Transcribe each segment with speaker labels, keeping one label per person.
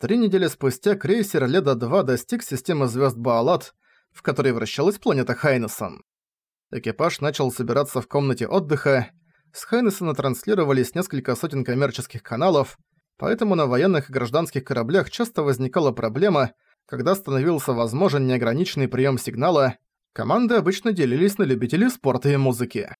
Speaker 1: Три недели спустя крейсер Леда-2 достиг системы звезд Баалат, в которой вращалась планета Хайнесон. Экипаж начал собираться в комнате отдыха. С Хайнесона транслировались несколько сотен коммерческих каналов, поэтому на военных и гражданских кораблях часто возникала проблема, когда становился возможен неограниченный прием сигнала, команды обычно делились на любителей спорта и музыки.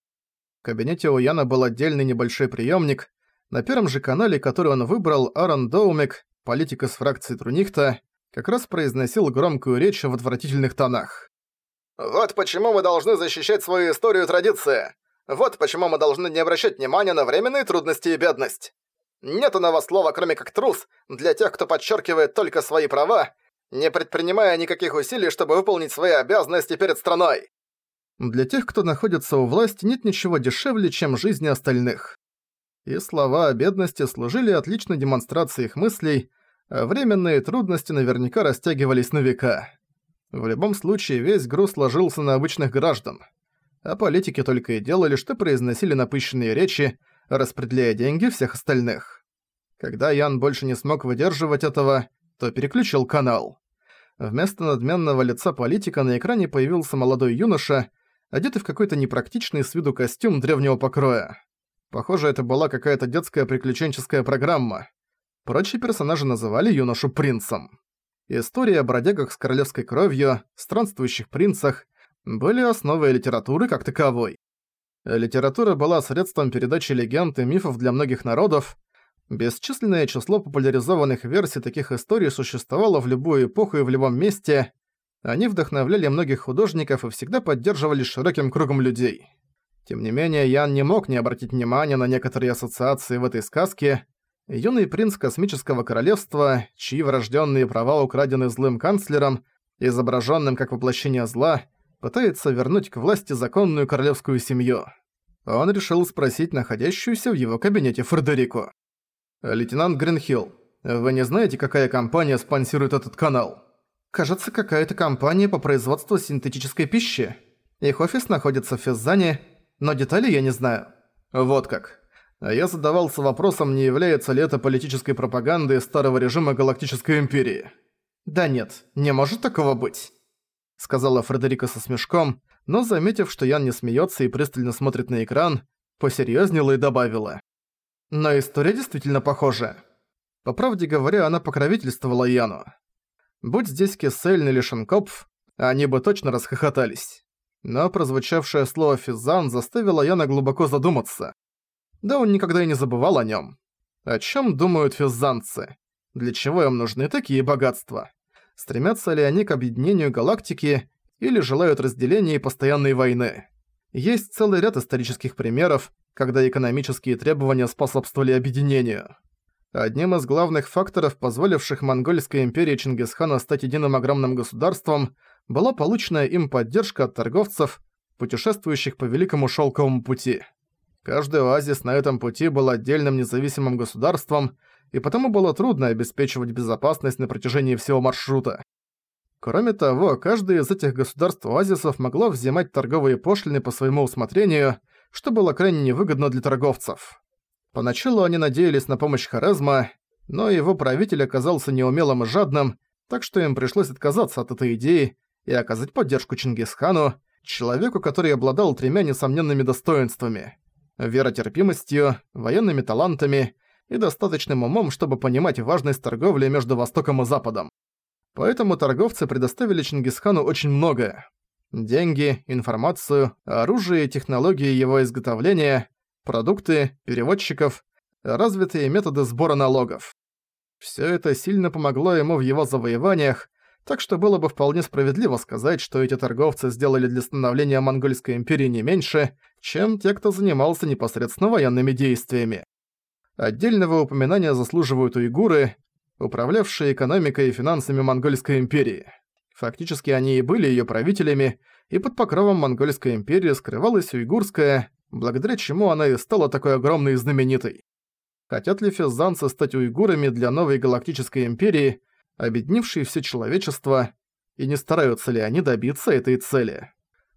Speaker 1: В кабинете у Яна был отдельный небольшой приемник. На первом же канале, который он выбрал, Аарон Доумек, политик из фракции Трунихта, как раз произносил громкую речь в отвратительных тонах.
Speaker 2: «Вот почему мы должны защищать свою историю и традиции. Вот почему мы должны не обращать внимания на временные трудности и бедность. Нет иного слова, кроме как трус, для тех, кто подчеркивает только свои права, не предпринимая никаких усилий, чтобы выполнить свои обязанности перед страной.
Speaker 1: Для тех, кто находится у власти, нет ничего дешевле, чем жизни остальных. И слова о бедности служили отличной демонстрацией их мыслей, а временные трудности наверняка растягивались на века. В любом случае, весь груз ложился на обычных граждан. А политики только и делали, что произносили напыщенные речи, распределяя деньги всех остальных. Когда Ян больше не смог выдерживать этого, то переключил канал. Вместо надменного лица политика на экране появился молодой юноша, одетый в какой-то непрактичный с виду костюм древнего покроя. Похоже, это была какая-то детская приключенческая программа. Прочие персонажи называли юношу принцем. История о бродягах с королевской кровью, странствующих принцах были основой литературы как таковой. Литература была средством передачи легенд и мифов для многих народов. Бесчисленное число популяризованных версий таких историй существовало в любую эпоху и в любом месте, они вдохновляли многих художников и всегда поддерживали широким кругом людей. Тем не менее, Ян не мог не обратить внимания на некоторые ассоциации в этой сказке. Юный принц космического королевства, чьи врожденные права украдены злым канцлером, изображенным как воплощение зла, пытается вернуть к власти законную королевскую семью. Он решил спросить находящуюся в его кабинете Фредерику. «Лейтенант Гринхилл, вы не знаете, какая компания спонсирует этот канал?» Кажется, какая-то компания по производству синтетической пищи. Их офис находится в Физзане, но детали я не знаю. Вот как. Я задавался вопросом, не является ли это политической пропагандой старого режима Галактической Империи. Да нет, не может такого быть. Сказала Фредерика со смешком, но заметив, что Ян не смеется и пристально смотрит на экран, посерьезнела и добавила. Но история действительно похожа. По правде говоря, она покровительствовала Яну. Будь здесь Кессель или Шенкопф, они бы точно расхохотались. Но прозвучавшее слово «физан» заставило Яна глубоко задуматься. Да он никогда и не забывал о нем. О чем думают физанцы? Для чего им нужны такие богатства? Стремятся ли они к объединению галактики или желают разделения и постоянной войны? Есть целый ряд исторических примеров, когда экономические требования способствовали объединению. Одним из главных факторов, позволивших монгольской империи Чингисхана стать единым огромным государством, была полученная им поддержка от торговцев, путешествующих по Великому Шелковому пути. Каждый оазис на этом пути был отдельным независимым государством, и потому было трудно обеспечивать безопасность на протяжении всего маршрута. Кроме того, каждое из этих государств-оазисов могло взимать торговые пошлины по своему усмотрению, что было крайне невыгодно для торговцев. Поначалу они надеялись на помощь Хорезма, но его правитель оказался неумелым и жадным, так что им пришлось отказаться от этой идеи и оказать поддержку Чингисхану, человеку, который обладал тремя несомненными достоинствами – веротерпимостью, военными талантами и достаточным умом, чтобы понимать важность торговли между Востоком и Западом. Поэтому торговцы предоставили Чингисхану очень многое. Деньги, информацию, оружие и технологии его изготовления, продукты, переводчиков, развитые методы сбора налогов. Всё это сильно помогло ему в его завоеваниях, так что было бы вполне справедливо сказать, что эти торговцы сделали для становления Монгольской империи не меньше, чем те, кто занимался непосредственно военными действиями. Отдельного упоминания заслуживают уйгуры, управлявшие экономикой и финансами Монгольской империи. Фактически они и были её правителями, и под покровом Монгольской империи скрывалась уйгурская, благодаря чему она и стала такой огромной и знаменитой. Хотят ли физанцы стать уйгурами для новой галактической империи, объединившей все человечество, и не стараются ли они добиться этой цели?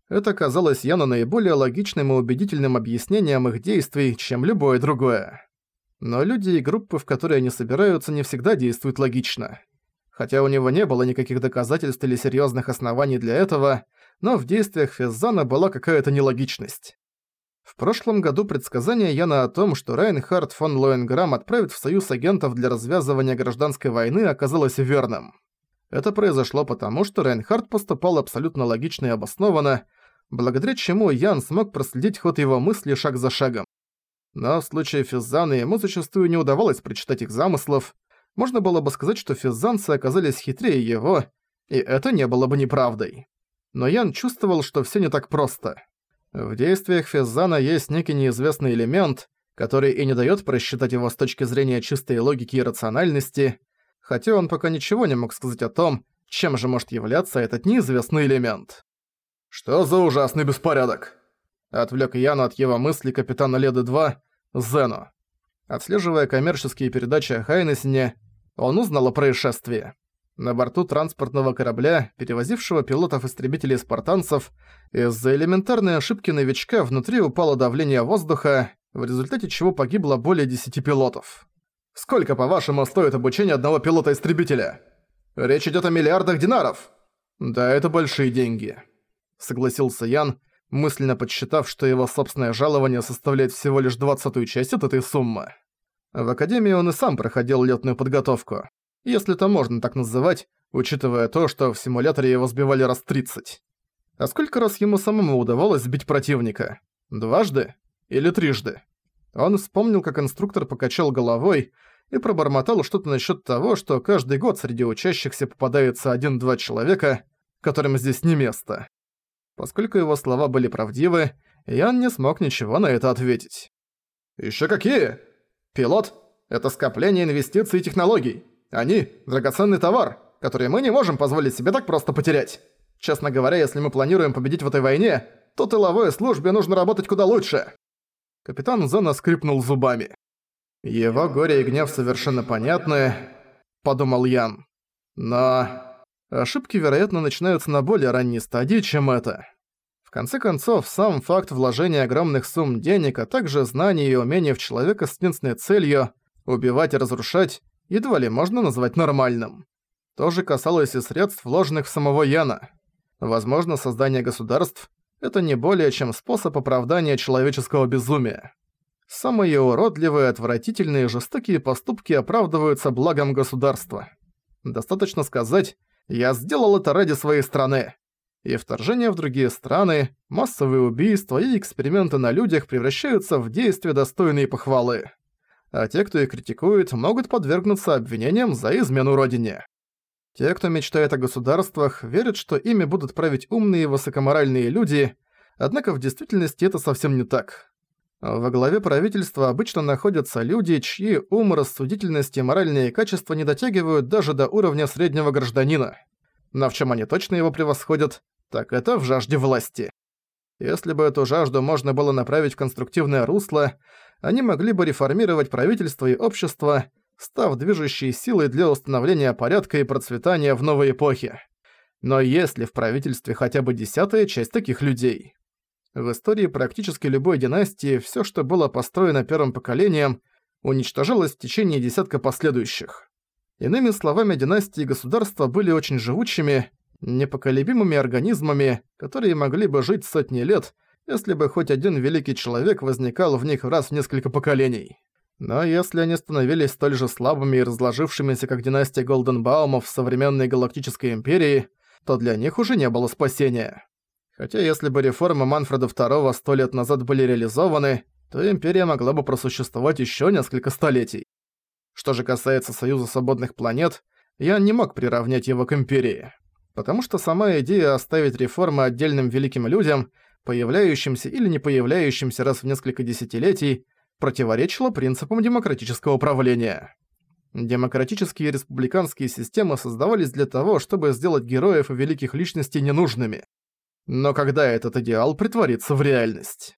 Speaker 1: Это казалось Яну наиболее логичным и убедительным объяснением их действий, чем любое другое. Но люди и группы, в которые они собираются, не всегда действуют логично. Хотя у него не было никаких доказательств или серьезных оснований для этого, но в действиях Физзана была какая-то нелогичность. В прошлом году предсказание Яна о том, что Райнхард фон Лоенграм отправит в Союз агентов для развязывания гражданской войны, оказалось верным. Это произошло потому, что Райнхард поступал абсолютно логично и обоснованно, благодаря чему Ян смог проследить ход его мысли шаг за шагом. Но в случае Физзана ему зачастую не удавалось прочитать их замыслов, можно было бы сказать, что физзанцы оказались хитрее его, и это не было бы неправдой. Но Ян чувствовал, что всё не так просто. В действиях Физзана есть некий неизвестный элемент, который и не даёт просчитать его с точки зрения чистой логики и рациональности, хотя он пока ничего не мог сказать о том, чем же может являться этот неизвестный элемент.
Speaker 2: «Что за ужасный беспорядок?»
Speaker 1: Отвлек Яну от его мысли капитана Леды-2, Зену. Отслеживая коммерческие передачи о Хайнесене, он узнал о происшествии. На борту транспортного корабля, перевозившего пилотов-истребителей-спартанцев, из-за элементарной ошибки новичка внутри упало давление воздуха, в результате чего погибло более 10 пилотов.
Speaker 2: Сколько, по-вашему, стоит обучение одного пилота-истребителя? Речь идёт о миллиардах динаров.
Speaker 1: Да, это большие деньги. Согласился Ян, мысленно подсчитав, что его собственное жалование составляет всего лишь двадцатую часть от этой суммы. В Академии он и сам проходил летную подготовку, если это можно так называть, учитывая то, что в симуляторе его сбивали раз 30. А сколько раз ему самому удавалось сбить противника? Дважды? Или трижды? Он вспомнил, как инструктор покачал головой и пробормотал что-то насчет того, что каждый год среди учащихся попадается один-два человека, которым здесь не место. Поскольку его слова были правдивы, Ян не смог ничего на это ответить.
Speaker 2: «Ещё какие? Пилот — это скопление инвестиций и технологий. Они — драгоценный товар, который мы не можем позволить себе так просто потерять. Честно говоря, если мы планируем победить в этой войне, то тыловой службе нужно работать куда лучше».
Speaker 1: Капитан Зона скрипнул зубами. «Его горе и гнев совершенно понятны», — подумал Ян. «Но ошибки, вероятно, начинаются на более ранней стадии, чем это. В конце концов, сам факт вложения огромных сумм денег, а также знаний и умений в человека с единственной целью – убивать и разрушать, едва ли можно назвать нормальным. То же касалось и средств, вложенных в самого Яна. Возможно, создание государств – это не более чем способ оправдания человеческого безумия. Самые уродливые, отвратительные, жестокие поступки оправдываются благом государства. Достаточно сказать – я сделал это ради своей страны. И вторжение в другие страны, массовые убийства и эксперименты на людях превращаются в действия, достойные похвалы. А те, кто их критикует, могут подвергнуться обвинениям за измену родине. Те, кто мечтает о государствах, верят, что ими будут править умные высокоморальные люди, однако в действительности это совсем не так. Во главе правительства обычно находятся люди, чьи ум, рассудительность и моральные качества не дотягивают даже до уровня среднего гражданина. Но в чем они точно его превосходят, так это в жажде власти. Если бы эту жажду можно было направить в конструктивное русло, они могли бы реформировать правительство и общество, став движущей силой для установления порядка и процветания в новой эпохе. Но есть ли в правительстве хотя бы десятая часть таких людей? В истории практически любой династии все, что было построено первым поколением, уничтожалось в течение десятка последующих. Иными словами, династии и государства были очень живучими, непоколебимыми организмами, которые могли бы жить сотни лет, если бы хоть один великий человек возникал в них раз в несколько поколений. Но если они становились столь же слабыми и разложившимися, как династия Голденбаумов в современной Галактической Империи, то для них уже не было спасения. Хотя если бы реформы Манфреда II сто лет назад были реализованы, то Империя могла бы просуществовать еще несколько столетий. Что же касается Союза Свободных Планет, я не мог приравнять его к Империи. Потому что сама идея оставить реформы отдельным великим людям, появляющимся или не появляющимся раз в несколько десятилетий, противоречила принципам демократического управления. Демократические и республиканские системы создавались для того, чтобы сделать героев и великих личностей ненужными. Но когда этот идеал притворится в реальность?